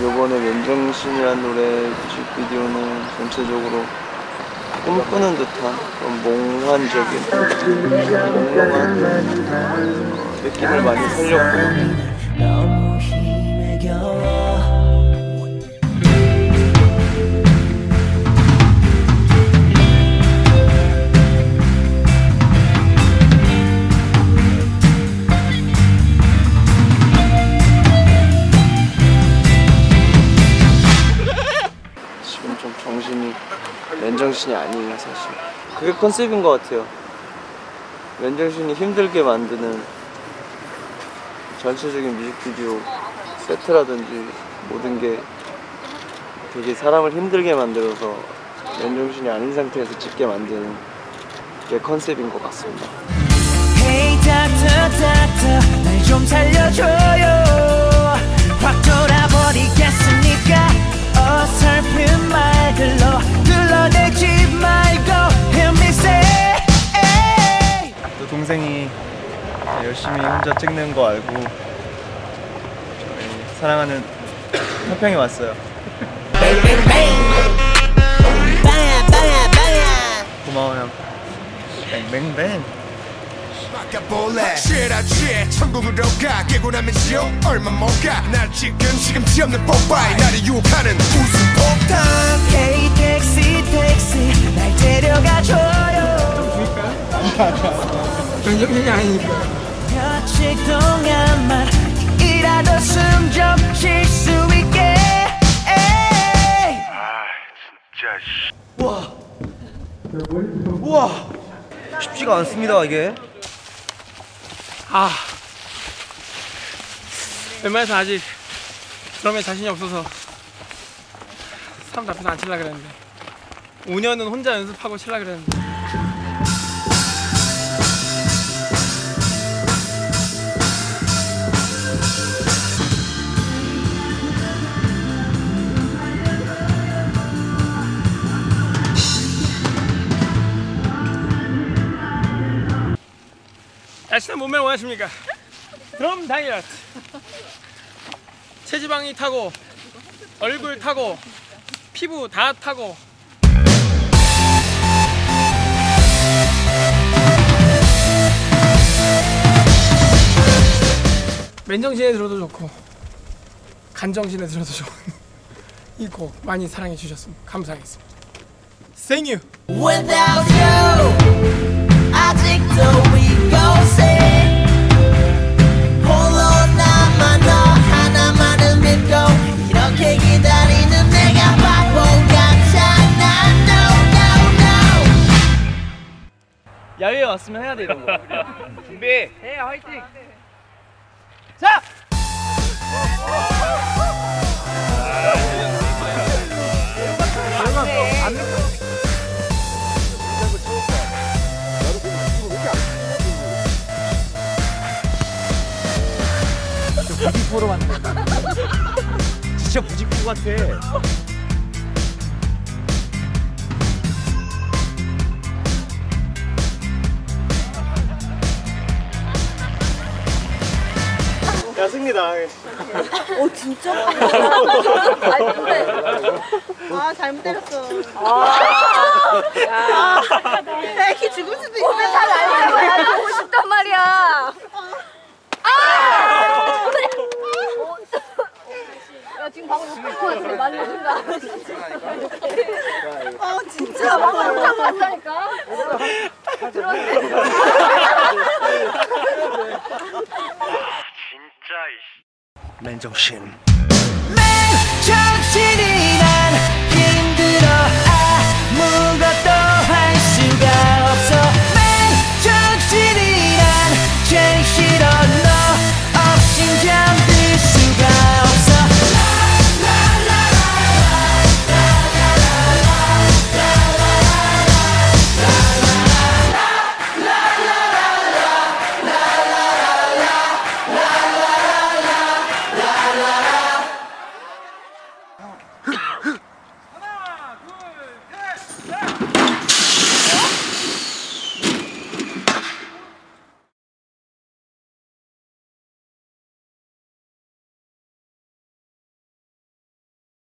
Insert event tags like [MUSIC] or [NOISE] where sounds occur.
이번에 맨정신이란 노래 뮤직비디오는 전체적으로 꿈꾸는 듯한 그런 몽환적인 몽롱한 어, 느낌을 많이 살렸고 맨정신이 아니에요 사실. 그게 컨셉인 것 같아요. 맨정신이 힘들게 만드는 전체적인 뮤직비디오 세트라든지 모든 게 되게 사람을 힘들게 만들어서 맨정신이 아닌 상태에서 찍게 만드는 게 컨셉인 것 같습니다. Hey doctor doctor 열심히 혼자 찍는 거 알고 저희 사랑하는 태평에 왔어요 고마워 형 뱅뱅뱅 바꿔볼래 취해라 취해 천국으로 가 깨고 나면 지옥 얼마 못가날 지금 시금치 없는 뽀빠이 나를 유혹하는 웃음 폭탄 Hey 택시 택시 날 데려가줘요 정신이 아니니까. 며칠 동안만 이라도 숨좀 쉴 수 있게 에이. 우와 쉽지가 않습니다 이게 아. 웬만해서 아직 드럼에 자신이 없어서 사람 앞에서 안 칠라 그랬는데 5년은 혼자 연습하고 칠라 그랬는데 날씬한 몸매를 원하십니까? 드럼 다이어트. 체지방이 타고 얼굴 타고 피부 다 타고. 맨정신에 들어도 좋고 간정신에 들어도 좋은 [LAUGHS] 이곡 많이 사랑해 주셨으면 감사하겠습니다. Thank you 왔으면 해야 돼 이런 거. [LAUGHS] 준비. 진짜 부직포 같아 야 승리 당해 아 잘못 때렸어. 아, 애기 죽을 수도 있어. 잘 알잖아. 보고 싶단 말이야. 아! 야 지금 방금 욕한 거 같아. 많이 욕한 거아 진짜 방금 욕한 거 같다니까. 들었네. 맨정신. 정신이 난